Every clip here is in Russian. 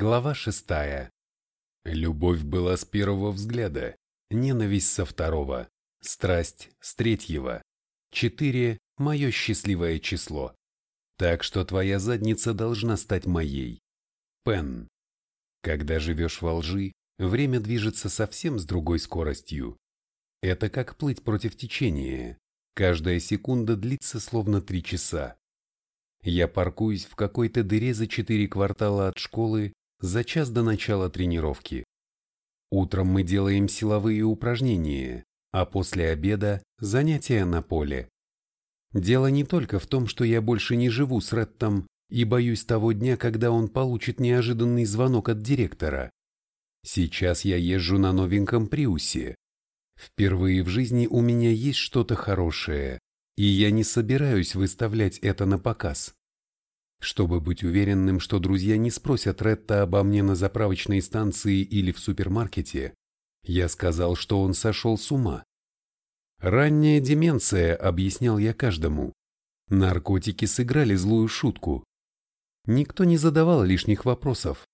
Глава шестая. Любовь была с первого взгляда, ненависть со второго, страсть с третьего. Четыре – мое счастливое число. Так что твоя задница должна стать моей. Пен. Когда живешь во лжи, время движется совсем с другой скоростью. Это как плыть против течения. Каждая секунда длится словно три часа. Я паркуюсь в какой-то дыре за четыре квартала от школы за час до начала тренировки. Утром мы делаем силовые упражнения, а после обеда – занятия на поле. Дело не только в том, что я больше не живу с Реттом и боюсь того дня, когда он получит неожиданный звонок от директора. Сейчас я езжу на новеньком Приусе. Впервые в жизни у меня есть что-то хорошее, и я не собираюсь выставлять это на показ. Чтобы быть уверенным, что друзья не спросят Ретта обо мне на заправочной станции или в супермаркете, я сказал, что он сошел с ума. Ранняя деменция, объяснял я каждому. Наркотики сыграли злую шутку. Никто не задавал лишних вопросов.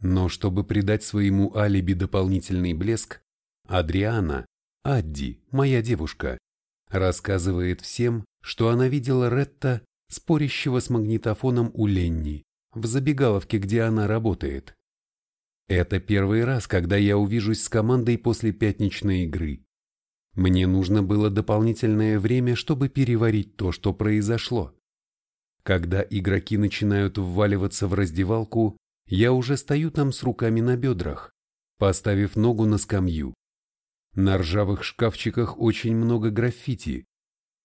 Но чтобы придать своему алиби дополнительный блеск, Адриана, Адди, моя девушка, рассказывает всем, что она видела Ретта, спорящего с магнитофоном у Ленни, в забегаловке, где она работает. Это первый раз, когда я увижусь с командой после пятничной игры. Мне нужно было дополнительное время, чтобы переварить то, что произошло. Когда игроки начинают вваливаться в раздевалку, я уже стою там с руками на бедрах, поставив ногу на скамью. На ржавых шкафчиках очень много граффити.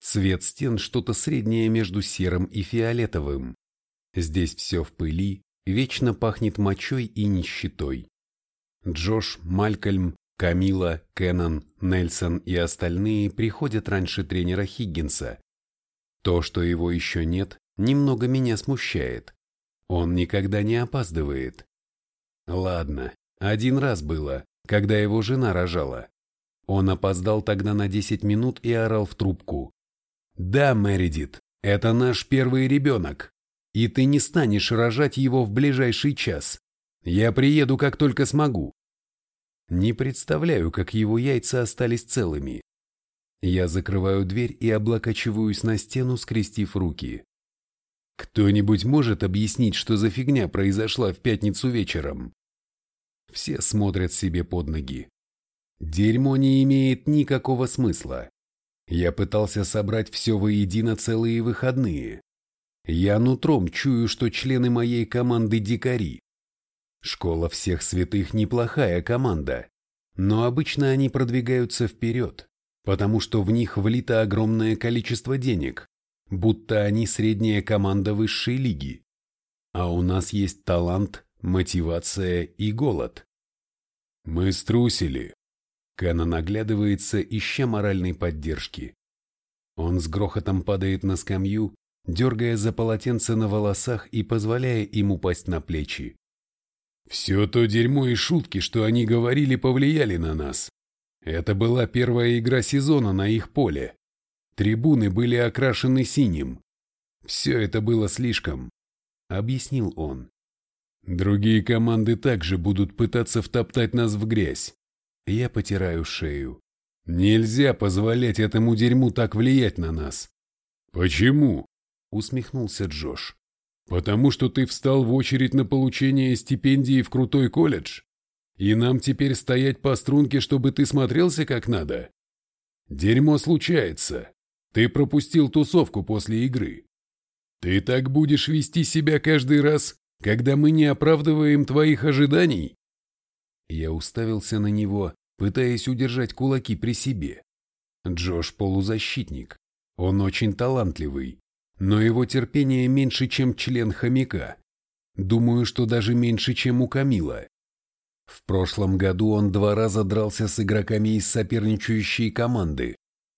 Цвет стен что-то среднее между серым и фиолетовым. Здесь все в пыли, вечно пахнет мочой и нищетой. Джош, Малькольм, Камила, Кеннон, Нельсон и остальные приходят раньше тренера Хиггинса. То, что его еще нет, немного меня смущает. Он никогда не опаздывает. Ладно, один раз было, когда его жена рожала. Он опоздал тогда на 10 минут и орал в трубку. «Да, Мэридит, это наш первый ребенок, и ты не станешь рожать его в ближайший час. Я приеду, как только смогу. Не представляю, как его яйца остались целыми. Я закрываю дверь и облокачиваюсь на стену, скрестив руки. Кто-нибудь может объяснить, что за фигня произошла в пятницу вечером? Все смотрят себе под ноги. Дерьмо не имеет никакого смысла. Я пытался собрать все воедино целые выходные. Я нутром чую, что члены моей команды дикари. Школа всех святых неплохая команда, но обычно они продвигаются вперед, потому что в них влито огромное количество денег, будто они средняя команда высшей лиги. А у нас есть талант, мотивация и голод. Мы струсили. Кана наглядывается, ища моральной поддержки. Он с грохотом падает на скамью, дергая за полотенце на волосах и позволяя им упасть на плечи. Все то дерьмо и шутки, что они говорили, повлияли на нас. Это была первая игра сезона на их поле. Трибуны были окрашены синим. Все это было слишком, объяснил он. Другие команды также будут пытаться втоптать нас в грязь. Я потираю шею. Нельзя позволять этому дерьму так влиять на нас. Почему? усмехнулся Джош. Потому что ты встал в очередь на получение стипендии в крутой колледж? И нам теперь стоять по струнке, чтобы ты смотрелся как надо? Дерьмо случается. Ты пропустил тусовку после игры. Ты так будешь вести себя каждый раз, когда мы не оправдываем твоих ожиданий? Я уставился на него, пытаясь удержать кулаки при себе. Джош полузащитник. Он очень талантливый но его терпение меньше, чем член хомяка. Думаю, что даже меньше, чем у Камила. В прошлом году он два раза дрался с игроками из соперничающей команды.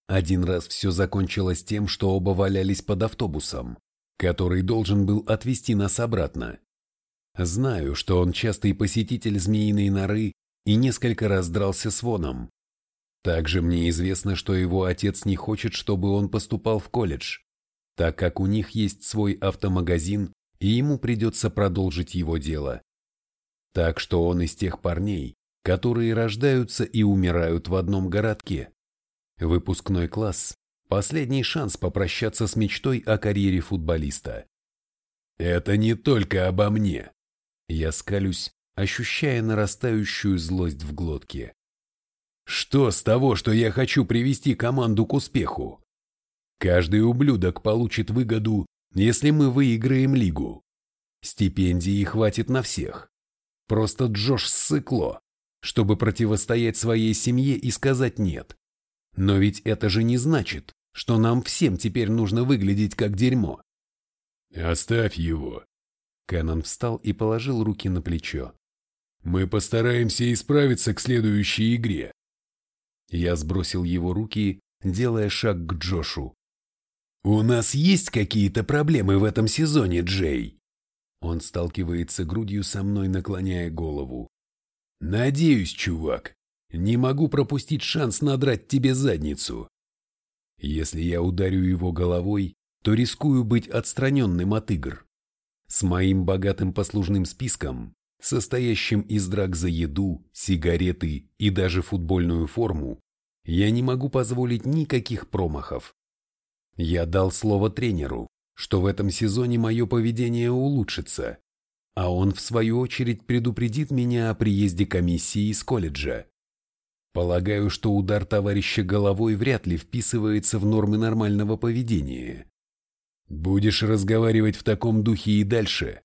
Один раз все закончилось тем, что оба валялись под автобусом, который должен был отвезти нас обратно. Знаю, что он частый посетитель змеиной норы и несколько раз дрался с Воном. Также мне известно, что его отец не хочет, чтобы он поступал в колледж так как у них есть свой автомагазин, и ему придется продолжить его дело. Так что он из тех парней, которые рождаются и умирают в одном городке. Выпускной класс – последний шанс попрощаться с мечтой о карьере футболиста. Это не только обо мне. Я скалюсь, ощущая нарастающую злость в глотке. Что с того, что я хочу привести команду к успеху? Каждый ублюдок получит выгоду, если мы выиграем лигу. Стипендии хватит на всех. Просто Джош ссыкло, чтобы противостоять своей семье и сказать «нет». Но ведь это же не значит, что нам всем теперь нужно выглядеть как дерьмо. «Оставь его!» Кэнон встал и положил руки на плечо. «Мы постараемся исправиться к следующей игре». Я сбросил его руки, делая шаг к Джошу. «У нас есть какие-то проблемы в этом сезоне, Джей?» Он сталкивается грудью со мной, наклоняя голову. «Надеюсь, чувак, не могу пропустить шанс надрать тебе задницу». Если я ударю его головой, то рискую быть отстраненным от игр. С моим богатым послужным списком, состоящим из драк за еду, сигареты и даже футбольную форму, я не могу позволить никаких промахов. Я дал слово тренеру, что в этом сезоне мое поведение улучшится, а он в свою очередь предупредит меня о приезде комиссии из колледжа. Полагаю, что удар товарища головой вряд ли вписывается в нормы нормального поведения. Будешь разговаривать в таком духе и дальше.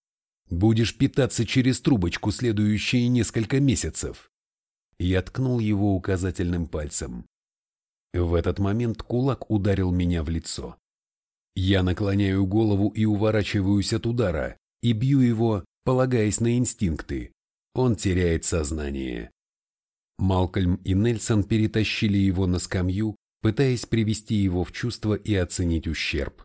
Будешь питаться через трубочку следующие несколько месяцев. Я ткнул его указательным пальцем. В этот момент кулак ударил меня в лицо. Я наклоняю голову и уворачиваюсь от удара, и бью его, полагаясь на инстинкты. Он теряет сознание. Малкольм и Нельсон перетащили его на скамью, пытаясь привести его в чувство и оценить ущерб.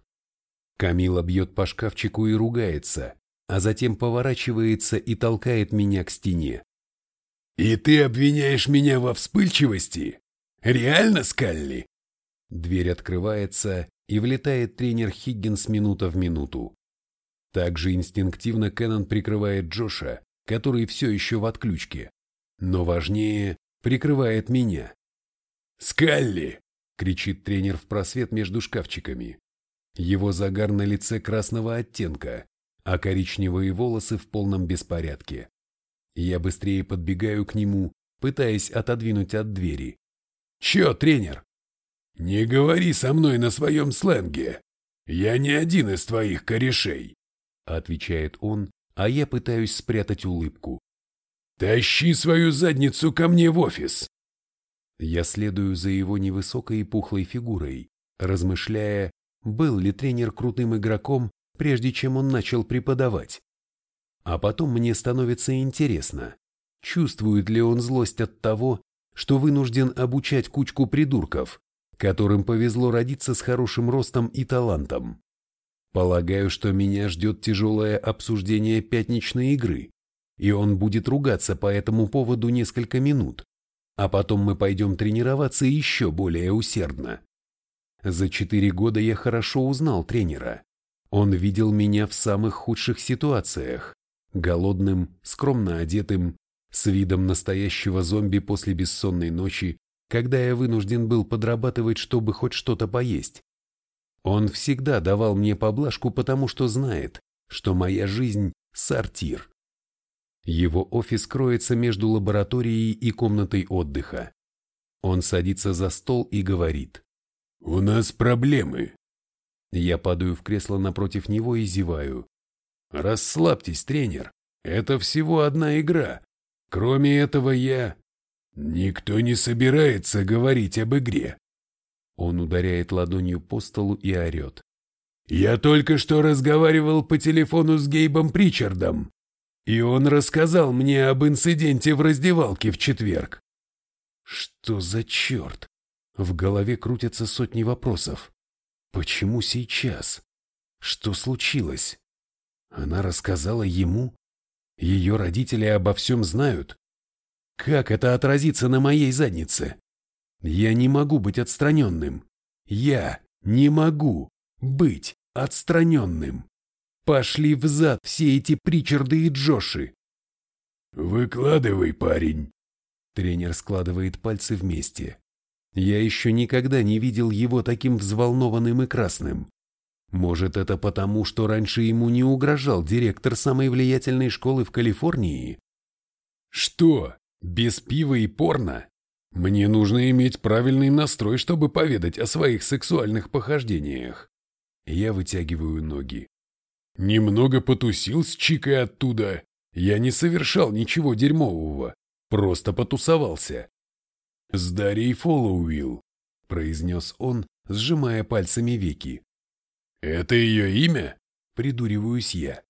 Камила бьет по шкафчику и ругается, а затем поворачивается и толкает меня к стене. «И ты обвиняешь меня во вспыльчивости? Реально, Скалли?» Дверь открывается, и влетает тренер Хиггинс минута в минуту. Также инстинктивно Кеннон прикрывает Джоша, который все еще в отключке. Но важнее, прикрывает меня. «Скалли!» — кричит тренер в просвет между шкафчиками. Его загар на лице красного оттенка, а коричневые волосы в полном беспорядке. Я быстрее подбегаю к нему, пытаясь отодвинуть от двери. «Чё, тренер?» «Не говори со мной на своем сленге. Я не один из твоих корешей», — отвечает он, а я пытаюсь спрятать улыбку. «Тащи свою задницу ко мне в офис!» Я следую за его невысокой и пухлой фигурой, размышляя, был ли тренер крутым игроком, прежде чем он начал преподавать. А потом мне становится интересно, чувствует ли он злость от того, что вынужден обучать кучку придурков, которым повезло родиться с хорошим ростом и талантом. Полагаю, что меня ждет тяжелое обсуждение пятничной игры, и он будет ругаться по этому поводу несколько минут, а потом мы пойдем тренироваться еще более усердно. За четыре года я хорошо узнал тренера. Он видел меня в самых худших ситуациях. Голодным, скромно одетым, с видом настоящего зомби после бессонной ночи, когда я вынужден был подрабатывать, чтобы хоть что-то поесть. Он всегда давал мне поблажку, потому что знает, что моя жизнь – сортир. Его офис кроется между лабораторией и комнатой отдыха. Он садится за стол и говорит. «У нас проблемы». Я падаю в кресло напротив него и зеваю. «Расслабьтесь, тренер. Это всего одна игра. Кроме этого я...» «Никто не собирается говорить об игре». Он ударяет ладонью по столу и орет. «Я только что разговаривал по телефону с Гейбом Причардом, и он рассказал мне об инциденте в раздевалке в четверг». «Что за черт?» В голове крутятся сотни вопросов. Почему сейчас? Что случилось? Она рассказала ему? Ее родители обо всем знают? Как это отразится на моей заднице? Я не могу быть отстраненным. Я не могу быть отстраненным. Пошли взад все эти Причарды и Джоши. Выкладывай, парень. Тренер складывает пальцы вместе. Я еще никогда не видел его таким взволнованным и красным. Может, это потому, что раньше ему не угрожал директор самой влиятельной школы в Калифорнии? Что? Без пива и порно? Мне нужно иметь правильный настрой, чтобы поведать о своих сексуальных похождениях. Я вытягиваю ноги. Немного потусил с Чикой оттуда. Я не совершал ничего дерьмового, просто потусовался. С Дарьей Фоллоуилл, произнес он, сжимая пальцами веки. Это ее имя? Придуриваюсь я.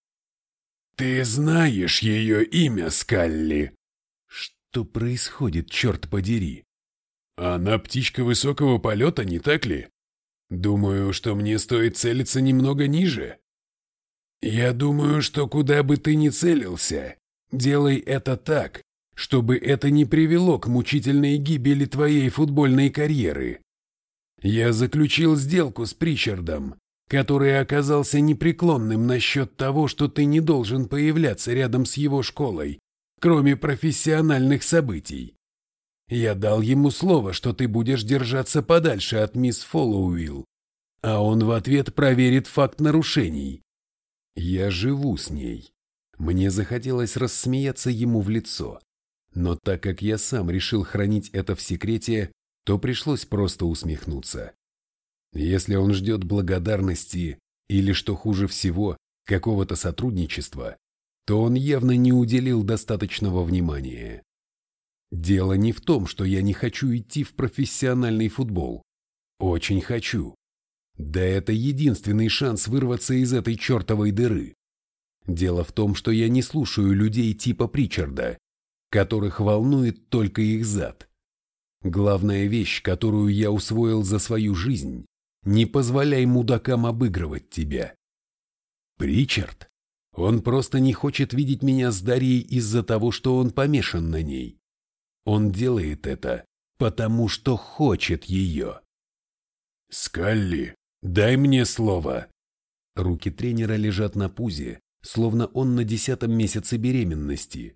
Ты знаешь ее имя, Скалли? Что происходит, черт подери? Она птичка высокого полета, не так ли? Думаю, что мне стоит целиться немного ниже. Я думаю, что куда бы ты ни целился, делай это так, чтобы это не привело к мучительной гибели твоей футбольной карьеры. Я заключил сделку с Причардом, который оказался непреклонным насчет того, что ты не должен появляться рядом с его школой, кроме профессиональных событий. Я дал ему слово, что ты будешь держаться подальше от мисс Фоллоуилл, а он в ответ проверит факт нарушений. Я живу с ней. Мне захотелось рассмеяться ему в лицо, но так как я сам решил хранить это в секрете, то пришлось просто усмехнуться. Если он ждет благодарности или, что хуже всего, какого-то сотрудничества, то он явно не уделил достаточного внимания. Дело не в том, что я не хочу идти в профессиональный футбол. Очень хочу. Да это единственный шанс вырваться из этой чертовой дыры. Дело в том, что я не слушаю людей типа Причарда, которых волнует только их зад. Главная вещь, которую я усвоил за свою жизнь – не позволяй мудакам обыгрывать тебя. Причард? Он просто не хочет видеть меня с Дарьей из-за того, что он помешан на ней. Он делает это, потому что хочет ее. «Скалли, дай мне слово!» Руки тренера лежат на пузе, словно он на десятом месяце беременности.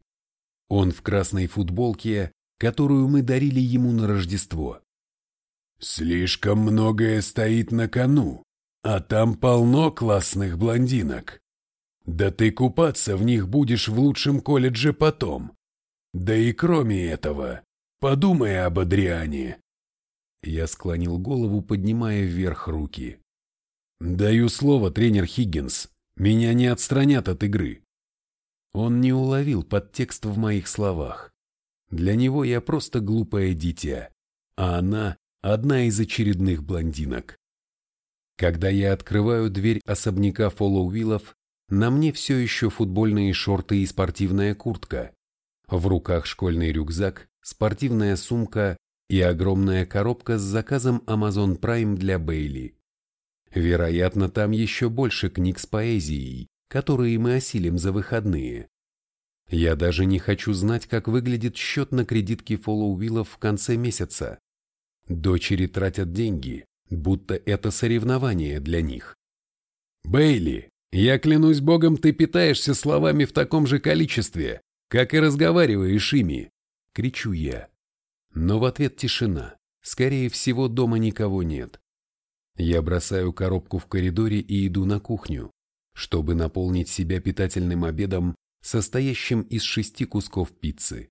Он в красной футболке, которую мы дарили ему на Рождество. Слишком многое стоит на кону, а там полно классных блондинок. Да ты купаться в них будешь в лучшем колледже потом. Да и кроме этого, подумай об Адриане. Я склонил голову, поднимая вверх руки. Даю слово, тренер Хиггинс, меня не отстранят от игры. Он не уловил подтекст в моих словах. Для него я просто глупое дитя, а она одна из очередных блондинок. Когда я открываю дверь особняка Фоллоуиллов, на мне все еще футбольные шорты и спортивная куртка. В руках школьный рюкзак, спортивная сумка и огромная коробка с заказом Amazon Prime для Бейли. Вероятно, там еще больше книг с поэзией, которые мы осилим за выходные. Я даже не хочу знать, как выглядит счет на кредитке Фоллоуиллов в конце месяца. Дочери тратят деньги, будто это соревнование для них. Бейли, я клянусь богом, ты питаешься словами в таком же количестве, как и разговариваешь ими, кричу я. Но в ответ тишина. Скорее всего, дома никого нет. Я бросаю коробку в коридоре и иду на кухню, чтобы наполнить себя питательным обедом, состоящим из шести кусков пиццы.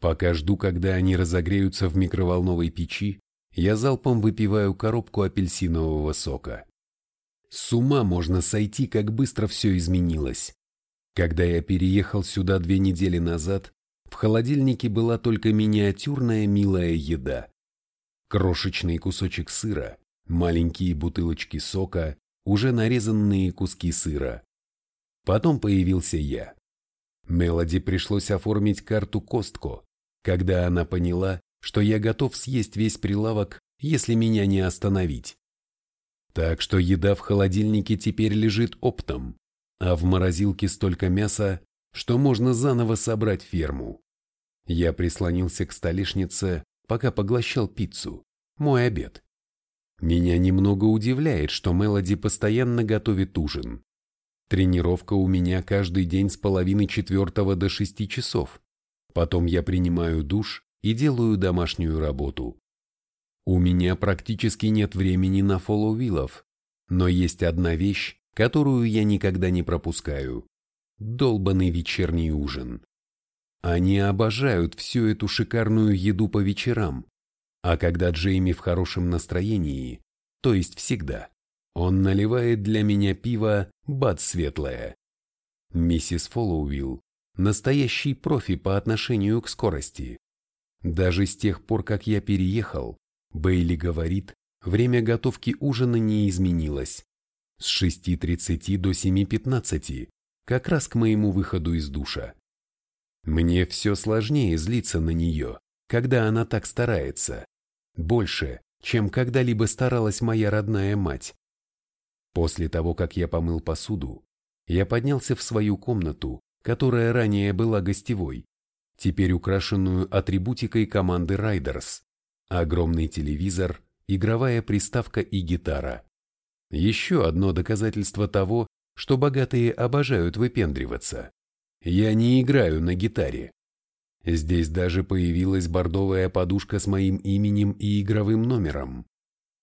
Пока жду, когда они разогреются в микроволновой печи, я залпом выпиваю коробку апельсинового сока. С ума можно сойти, как быстро все изменилось. Когда я переехал сюда две недели назад, в холодильнике была только миниатюрная милая еда. Крошечный кусочек сыра, маленькие бутылочки сока, уже нарезанные куски сыра. Потом появился я. Мелоди пришлось оформить карту Костко, когда она поняла, что я готов съесть весь прилавок, если меня не остановить. Так что еда в холодильнике теперь лежит оптом, а в морозилке столько мяса, что можно заново собрать ферму. Я прислонился к столешнице, пока поглощал пиццу, мой обед. Меня немного удивляет, что Мелоди постоянно готовит ужин. Тренировка у меня каждый день с половины четвертого до шести часов. Потом я принимаю душ и делаю домашнюю работу. У меня практически нет времени на фоллоуиллов, но есть одна вещь, которую я никогда не пропускаю. Долбанный вечерний ужин. Они обожают всю эту шикарную еду по вечерам, а когда Джейми в хорошем настроении, то есть всегда, он наливает для меня пиво «Бад светлое». Миссис Фоллоуилл – настоящий профи по отношению к скорости. Даже с тех пор, как я переехал, Бейли говорит, время готовки ужина не изменилось. С 6.30 до 7.15, как раз к моему выходу из душа. Мне все сложнее злиться на нее, когда она так старается. Больше, чем когда-либо старалась моя родная мать. После того, как я помыл посуду, я поднялся в свою комнату, которая ранее была гостевой, теперь украшенную атрибутикой команды Райдерс. Огромный телевизор, игровая приставка и гитара. Еще одно доказательство того, что богатые обожают выпендриваться. Я не играю на гитаре. Здесь даже появилась бордовая подушка с моим именем и игровым номером.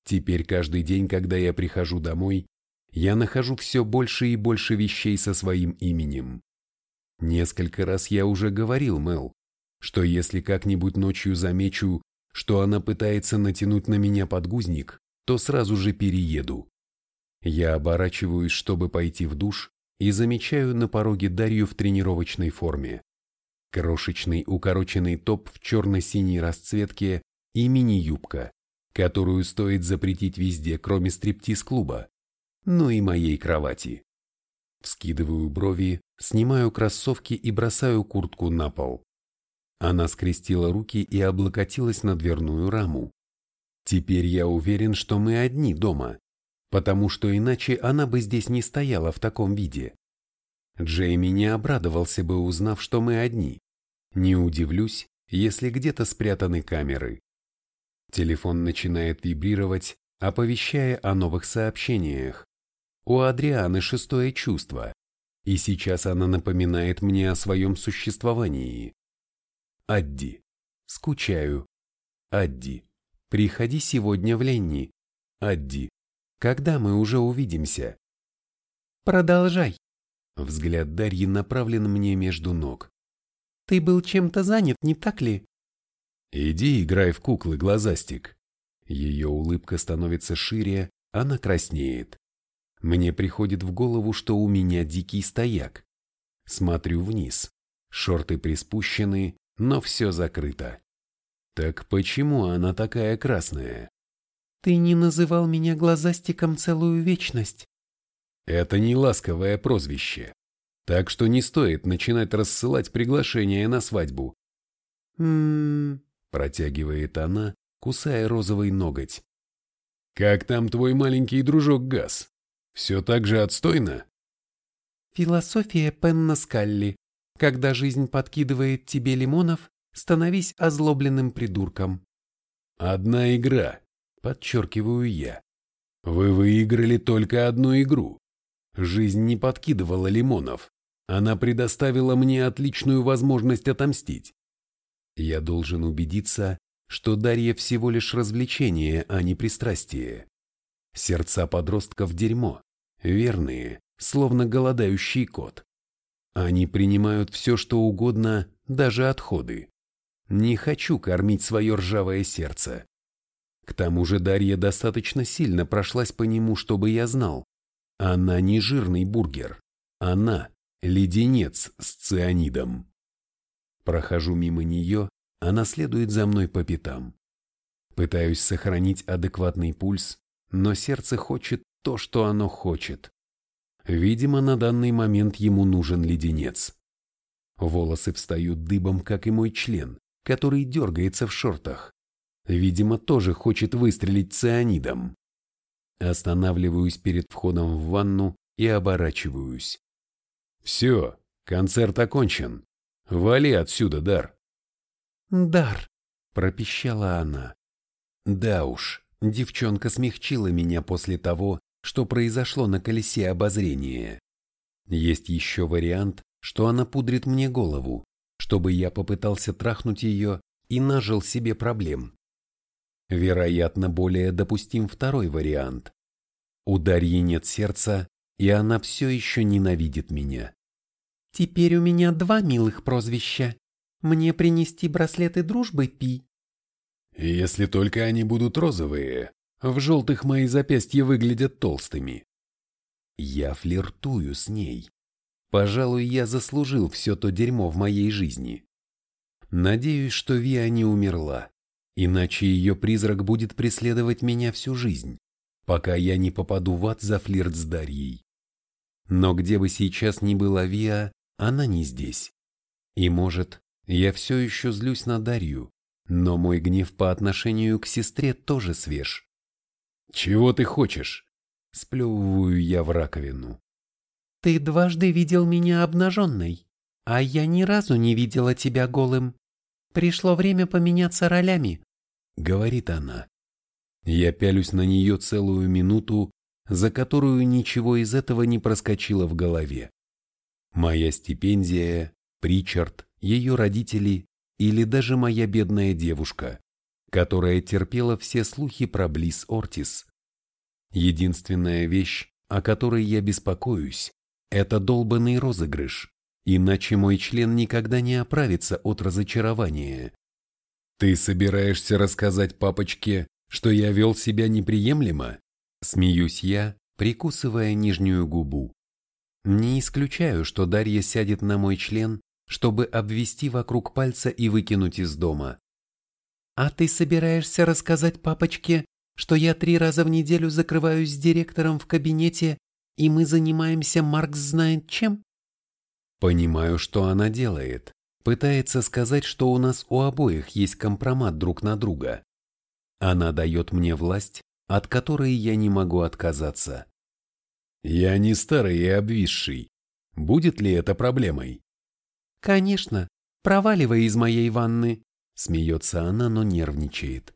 Теперь каждый день, когда я прихожу домой, я нахожу все больше и больше вещей со своим именем. Несколько раз я уже говорил Мел, что если как-нибудь ночью замечу, что она пытается натянуть на меня подгузник, то сразу же перееду. Я оборачиваюсь, чтобы пойти в душ, и замечаю на пороге Дарью в тренировочной форме. Крошечный укороченный топ в черно-синей расцветке и мини-юбка, которую стоит запретить везде, кроме стриптиз-клуба, ну и моей кровати. Вскидываю брови, снимаю кроссовки и бросаю куртку на пол. Она скрестила руки и облокотилась на дверную раму. Теперь я уверен, что мы одни дома, потому что иначе она бы здесь не стояла в таком виде. Джейми не обрадовался бы, узнав, что мы одни. Не удивлюсь, если где-то спрятаны камеры. Телефон начинает вибрировать, оповещая о новых сообщениях. У Адрианы шестое чувство, и сейчас она напоминает мне о своем существовании. Адди. Скучаю. Адди. Приходи сегодня в Ленни. Адди. Когда мы уже увидимся? Продолжай. Взгляд Дарьи направлен мне между ног. Ты был чем-то занят, не так ли? Иди играй в куклы, глазастик. Ее улыбка становится шире, она краснеет. Мне приходит в голову, что у меня дикий стояк. Смотрю вниз. Шорты приспущены, но все закрыто. Так почему она такая красная? Ты не называл меня глазастиком целую вечность. Это не ласковое прозвище, так что не стоит начинать рассылать приглашения на свадьбу. «М-м-м», протягивает она, кусая розовый ноготь. «Как там твой маленький дружок Газ? Все так же отстойно?» Философия Пенна Скалли. Когда жизнь подкидывает тебе лимонов, становись озлобленным придурком. Одна игра, подчеркиваю я. Вы выиграли только одну игру. Жизнь не подкидывала лимонов. Она предоставила мне отличную возможность отомстить. Я должен убедиться, что Дарья всего лишь развлечение, а не пристрастие. Сердца подростков дерьмо, верные, словно голодающий кот. Они принимают все, что угодно, даже отходы. Не хочу кормить свое ржавое сердце. К тому же Дарья достаточно сильно прошлась по нему, чтобы я знал. Она не жирный бургер. Она леденец с цианидом. Прохожу мимо нее, она следует за мной по пятам. Пытаюсь сохранить адекватный пульс, но сердце хочет то, что оно хочет. Видимо, на данный момент ему нужен леденец. Волосы встают дыбом, как и мой член, который дергается в шортах. Видимо, тоже хочет выстрелить цианидом. Останавливаюсь перед входом в ванну и оборачиваюсь. «Все, концерт окончен. Вали отсюда, Дар». «Дар», — пропищала она. Да уж, девчонка смягчила меня после того, что произошло на колесе обозрения. Есть еще вариант, что она пудрит мне голову, чтобы я попытался трахнуть ее и нажил себе проблем. Вероятно, более допустим второй вариант. У Дарьи нет сердца, и она все еще ненавидит меня. «Теперь у меня два милых прозвища. Мне принести браслеты дружбы, Пи?» «Если только они будут розовые. В желтых мои запястья выглядят толстыми». Я флиртую с ней. Пожалуй, я заслужил все то дерьмо в моей жизни. Надеюсь, что Виа не умерла, иначе ее призрак будет преследовать меня всю жизнь, пока я не попаду в ад за флирт с Дарьей. Но где бы сейчас ни была Виа, она не здесь. И может, я все еще злюсь на Дарью, но мой гнев по отношению к сестре тоже свеж. «Чего ты хочешь?» Сплевываю я в раковину. Ты дважды видел меня обнаженной, а я ни разу не видела тебя голым. Пришло время поменяться ролями, — говорит она. Я пялюсь на нее целую минуту, за которую ничего из этого не проскочило в голове. Моя стипендия, Причард, ее родители или даже моя бедная девушка, которая терпела все слухи про Близ Ортис. Единственная вещь, о которой я беспокоюсь, это долбанный розыгрыш, иначе мой член никогда не оправится от разочарования. Ты собираешься рассказать папочке, что я вел себя неприемлемо? Смеюсь я, прикусывая нижнюю губу. Не исключаю, что Дарья сядет на мой член, чтобы обвести вокруг пальца и выкинуть из дома. А ты собираешься рассказать папочке, что я три раза в неделю закрываюсь с директором в кабинете и мы занимаемся Маркс знает чем? Понимаю, что она делает. Пытается сказать, что у нас у обоих есть компромат друг на друга. Она дает мне власть, от которой я не могу отказаться. Я не старый и обвисший. Будет ли это проблемой? Конечно. Проваливай из моей ванны. Смеется она, но нервничает.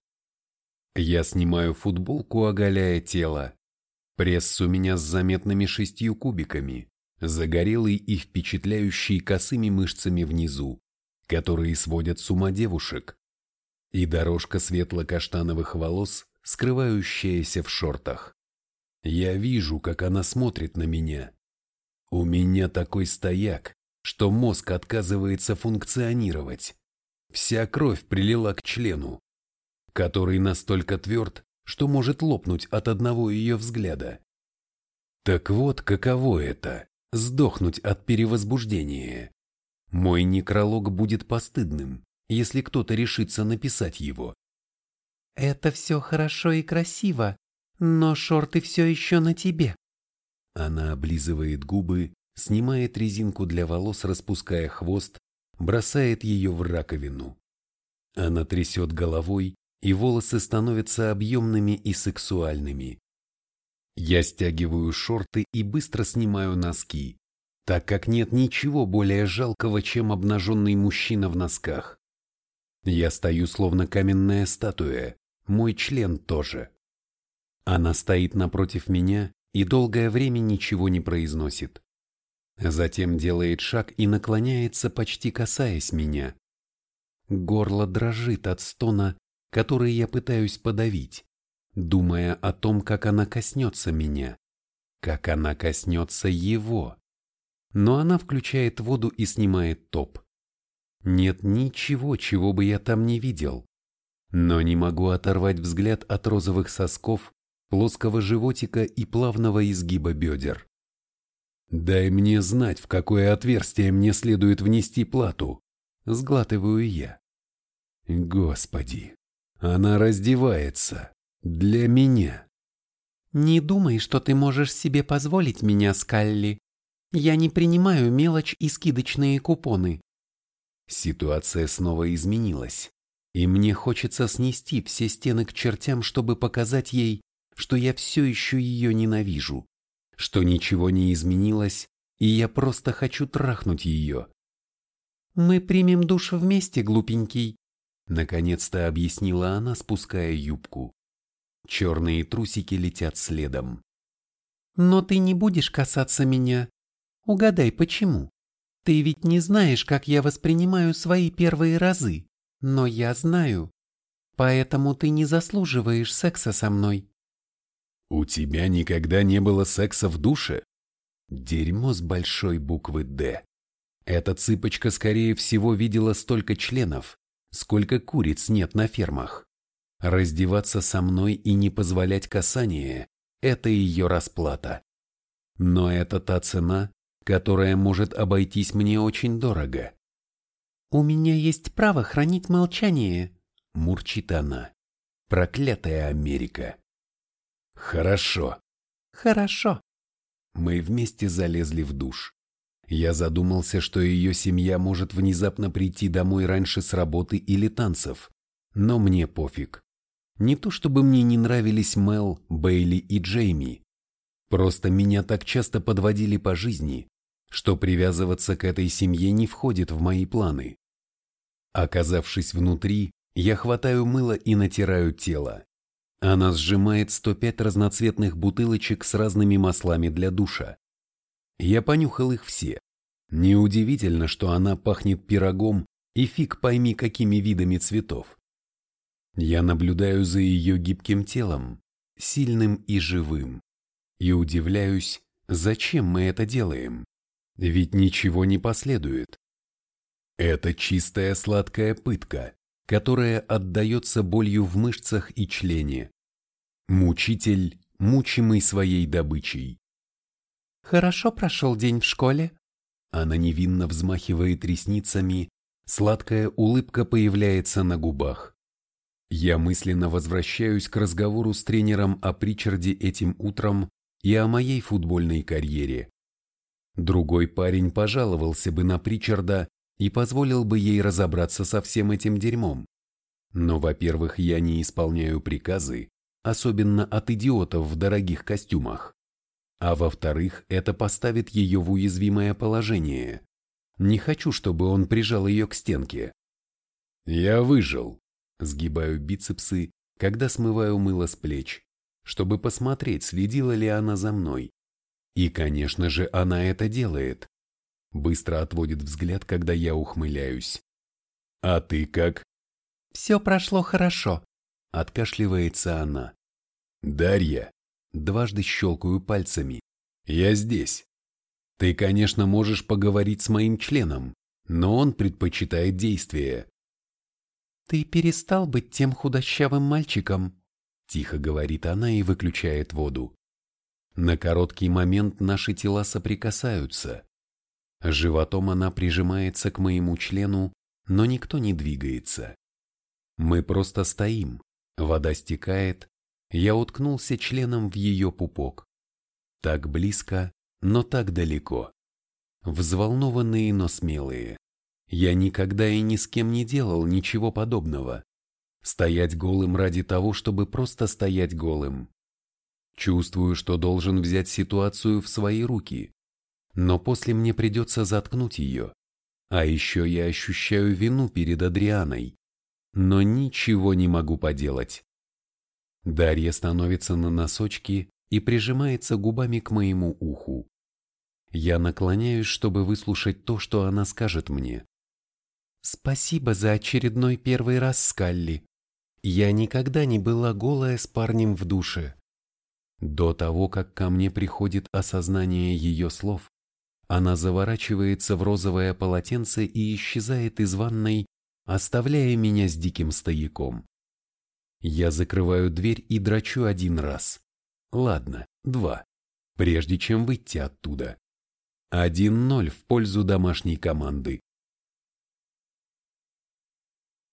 Я снимаю футболку, оголяя тело. Пресс у меня с заметными шестью кубиками, загорелый и впечатляющий косыми мышцами внизу, которые сводят с ума девушек, и дорожка светло-каштановых волос, скрывающаяся в шортах. Я вижу, как она смотрит на меня. У меня такой стояк, что мозг отказывается функционировать. Вся кровь прилила к члену, который настолько тверд, что может лопнуть от одного ее взгляда. Так вот, каково это – сдохнуть от перевозбуждения. Мой некролог будет постыдным, если кто-то решится написать его. «Это все хорошо и красиво, но шорты все еще на тебе». Она облизывает губы, снимает резинку для волос, распуская хвост, бросает ее в раковину. Она трясет головой, и волосы становятся объемными и сексуальными. Я стягиваю шорты и быстро снимаю носки, так как нет ничего более жалкого, чем обнаженный мужчина в носках. Я стою словно каменная статуя, мой член тоже. Она стоит напротив меня и долгое время ничего не произносит. Затем делает шаг и наклоняется, почти касаясь меня. Горло дрожит от стона, который я пытаюсь подавить, думая о том, как она коснется меня, как она коснется его. Но она включает воду и снимает топ. Нет ничего, чего бы я там не видел. Но не могу оторвать взгляд от розовых сосков, плоского животика и плавного изгиба бедер. «Дай мне знать, в какое отверстие мне следует внести плату», — сглатываю я. Господи, она раздевается. Для меня. Не думай, что ты можешь себе позволить меня, Скалли. Я не принимаю мелочь и скидочные купоны. Ситуация снова изменилась, и мне хочется снести все стены к чертям, чтобы показать ей, что я все еще ее ненавижу, что ничего не изменилось, и я просто хочу трахнуть ее. Мы примем душ вместе, глупенький. Наконец-то объяснила она, спуская юбку. Черные трусики летят следом. «Но ты не будешь касаться меня. Угадай, почему? Ты ведь не знаешь, как я воспринимаю свои первые разы, но я знаю. Поэтому ты не заслуживаешь секса со мной. У тебя никогда не было секса в душе? Дерьмо с большой буквы «Д». Эта цыпочка, скорее всего, видела столько членов, сколько куриц нет на фермах. Раздеваться со мной и не позволять касания – это ее расплата. Но это та цена, которая может обойтись мне очень дорого. «У меня есть право хранить молчание», – мурчит она. Проклятая Америка. Хорошо. Хорошо. Мы вместе залезли в душ. Я задумался, что ее семья может внезапно прийти домой раньше с работы или танцев, но мне пофиг. Не то чтобы мне не нравились Мел, Бейли и Джейми. Просто меня так часто подводили по жизни, что привязываться к этой семье не входит в мои планы. Оказавшись внутри, я хватаю мыло и натираю тело. Она сжимает 105 разноцветных бутылочек с разными маслами для душа. Я понюхал их все. Неудивительно, что она пахнет пирогом и фиг пойми какими видами цветов. Я наблюдаю за ее гибким телом, сильным и живым, и удивляюсь, зачем мы это делаем. Ведь ничего не последует. Это чистая сладкая пытка, которая отдается болью в мышцах и члене. Мучитель, мучимый своей добычей. «Хорошо прошел день в школе?» Она невинно взмахивает ресницами, сладкая улыбка появляется на губах. Я мысленно возвращаюсь к разговору с тренером о Причарде этим утром и о моей футбольной карьере. Другой парень пожаловался бы на Причарда и позволил бы ей разобраться со всем этим дерьмом. Но, во-первых, я не исполняю приказы, особенно от идиотов в дорогих костюмах. А во-вторых, это поставит ее в уязвимое положение. Не хочу, чтобы он прижал ее к стенке. Я выжил, Сгибаю бицепсы, когда смываю мыло с плеч, чтобы посмотреть, следила ли она за мной. И, конечно же, она это делает. Быстро отводит взгляд, когда я ухмыляюсь. «А ты как?» «Все прошло хорошо», — откашливается она. «Дарья», — дважды щелкаю пальцами, — «я здесь. Ты, конечно, можешь поговорить с моим членом, но он предпочитает действия. «Ты перестал быть тем худощавым мальчиком», — тихо говорит она и выключает воду. На короткий момент наши тела соприкасаются. Животом она прижимается к моему члену, но никто не двигается. Мы просто стоим, вода стекает, я уткнулся членом в ее пупок. Так близко, но так далеко. Взволнованные, но смелые. Я никогда и ни с кем не делал ничего подобного. Стоять голым ради того, чтобы просто стоять голым. Чувствую, что должен взять ситуацию в свои руки. Но после мне придется заткнуть ее. А еще я ощущаю вину перед Адрианой. Но ничего не могу поделать. Дарья становится на носочки и прижимается губами к моему уху. Я наклоняюсь, чтобы выслушать то, что она скажет мне. Спасибо за очередной первый раз, Скалли. Я никогда не была голая с парнем в душе. До того, как ко мне приходит осознание ее слов, она заворачивается в розовое полотенце и исчезает из ванной, оставляя меня с диким стояком. Я закрываю дверь и драчу один раз. Ладно, два, прежде чем выйти оттуда. Один ноль в пользу домашней команды.